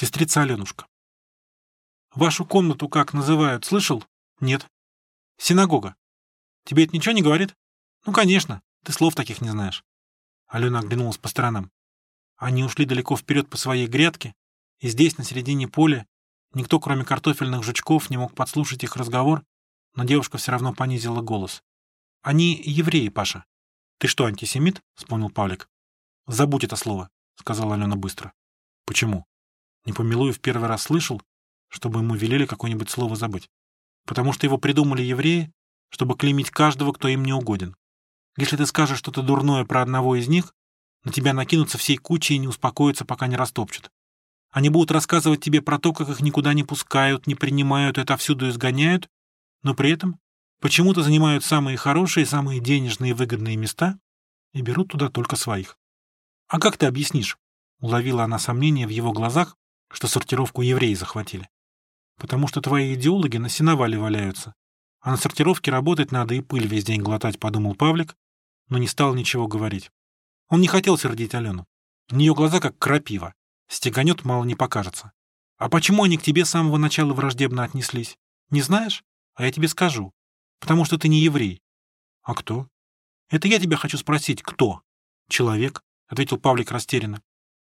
Сестрица Аленушка. Вашу комнату как называют, слышал? Нет. Синагога. Тебе это ничего не говорит? Ну, конечно, ты слов таких не знаешь. Алена оглянулась по сторонам. Они ушли далеко вперед по своей грядке, и здесь, на середине поля, никто, кроме картофельных жучков, не мог подслушать их разговор, но девушка все равно понизила голос. «Они евреи, Паша». «Ты что, антисемит?» — вспомнил Павлик. «Забудь это слово», — сказала Алена быстро. «Почему?» Непомилуев первый раз слышал, чтобы ему велели какое-нибудь слово забыть. Потому что его придумали евреи, чтобы клеймить каждого, кто им не угоден. Если ты скажешь что-то дурное про одного из них, на тебя накинутся всей кучей и не успокоятся, пока не растопчут. Они будут рассказывать тебе про то, как их никуда не пускают, не принимают и отовсюду изгоняют, но при этом почему-то занимают самые хорошие, самые денежные и выгодные места и берут туда только своих. «А как ты объяснишь?» — уловила она сомнение в его глазах, что сортировку евреи захватили. «Потому что твои идеологи на сеновале валяются, а на сортировке работать надо и пыль весь день глотать», — подумал Павлик, но не стал ничего говорить. Он не хотел сердить Алену. У нее глаза как крапива. Стеганет мало не покажется. А почему они к тебе с самого начала враждебно отнеслись? Не знаешь? А я тебе скажу. Потому что ты не еврей. А кто? Это я тебя хочу спросить, кто? Человек, ответил Павлик растерянно.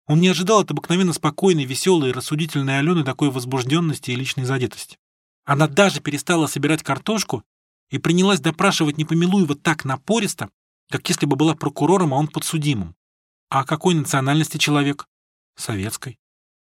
Он не ожидал от обыкновенно спокойной, веселой и рассудительной Алены такой возбужденности и личной задетости. Она даже перестала собирать картошку и принялась допрашивать Непомилуева так напористо, как если бы была прокурором, а он подсудимым. А какой национальности человек? Советской.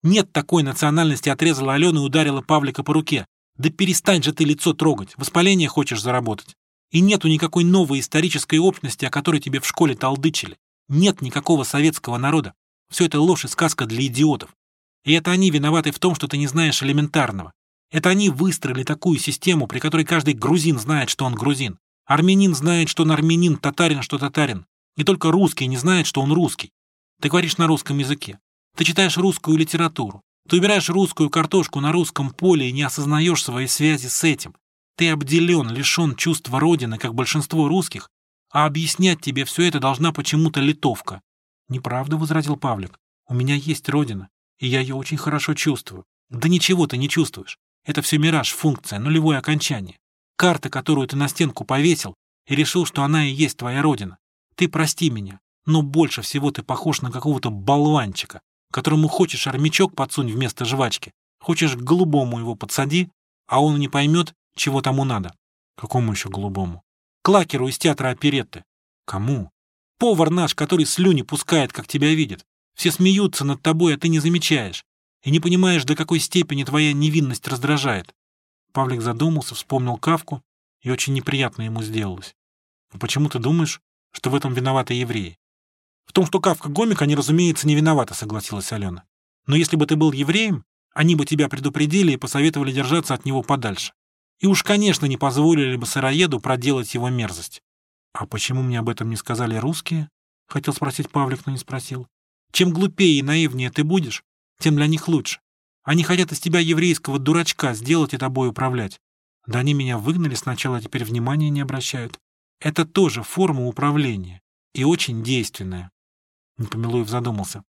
Нет такой национальности, отрезала Алена и ударила Павлика по руке. Да перестань же ты лицо трогать, воспаление хочешь заработать. И нету никакой новой исторической общности, о которой тебе в школе толдычили. Нет никакого советского народа. Все это ложь и сказка для идиотов. И это они виноваты в том, что ты не знаешь элементарного. Это они выстроили такую систему, при которой каждый грузин знает, что он грузин. Армянин знает, что он армянин, татарин, что татарин. И только русский не знает, что он русский. Ты говоришь на русском языке. Ты читаешь русскую литературу. Ты убираешь русскую картошку на русском поле и не осознаешь своей связи с этим. Ты обделен, лишен чувства Родины, как большинство русских, а объяснять тебе все это должна почему-то литовка. Неправда, — возразил Павлик. У меня есть Родина, и я ее очень хорошо чувствую. Да ничего ты не чувствуешь. Это все мираж, функция, нулевое окончание. Карта, которую ты на стенку повесил, и решил, что она и есть твоя Родина. Ты прости меня, но больше всего ты похож на какого-то болванчика, которому хочешь армячок подсунь вместо жвачки, хочешь голубому его подсади, а он не поймет, чего тому надо. Какому еще голубому? Клакеру из театра оперетты. Кому? Повар наш, который слюни пускает, как тебя видит. Все смеются над тобой, а ты не замечаешь. И не понимаешь, до какой степени твоя невинность раздражает. Павлик задумался, вспомнил Кавку, и очень неприятно ему сделалось. «А почему ты думаешь, что в этом виноваты евреи?» В том, что Кавка гомик, они, разумеется, не виноваты, согласилась Алена. Но если бы ты был евреем, они бы тебя предупредили и посоветовали держаться от него подальше. И уж, конечно, не позволили бы сыроеду проделать его мерзость. «А почему мне об этом не сказали русские?» — хотел спросить Павлик, но не спросил. «Чем глупее и наивнее ты будешь, тем для них лучше. Они хотят из тебя еврейского дурачка сделать и тобой управлять. Да они меня выгнали сначала, а теперь внимания не обращают. Это тоже форма управления. И очень действенная. Непомилуев задумался.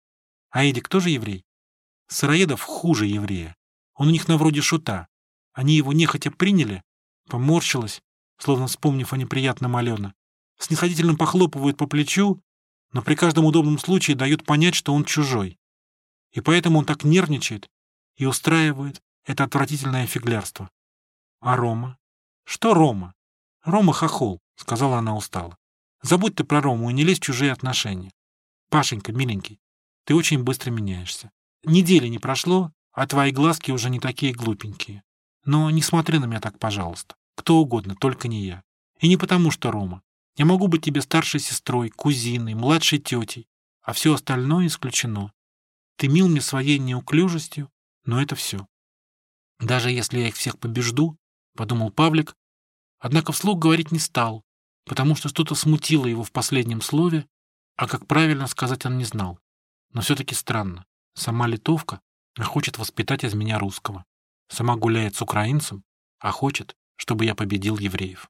А Эдик тоже еврей? Сыроедов хуже еврея. Он у них на вроде шута. Они его нехотя приняли, поморщилась, словно вспомнив о неприятном Алена. Снисходительно похлопывают по плечу, но при каждом удобном случае дают понять, что он чужой. И поэтому он так нервничает и устраивает это отвратительное фиглярство. А Рома? Что Рома? Рома хохол, сказала она устало. Забудь ты про Рому и не лезь в чужие отношения. Пашенька, миленький, ты очень быстро меняешься. Недели не прошло, а твои глазки уже не такие глупенькие. Но не смотри на меня так, пожалуйста. Кто угодно, только не я. И не потому, что Рома. Я могу быть тебе старшей сестрой, кузиной, младшей тетей, а все остальное исключено. Ты мил мне своей неуклюжестью, но это все. Даже если я их всех побежду, — подумал Павлик, однако вслух говорить не стал, потому что что-то смутило его в последнем слове, а как правильно сказать он не знал. Но все-таки странно. Сама литовка хочет воспитать из меня русского. Сама гуляет с украинцем, а хочет, чтобы я победил евреев.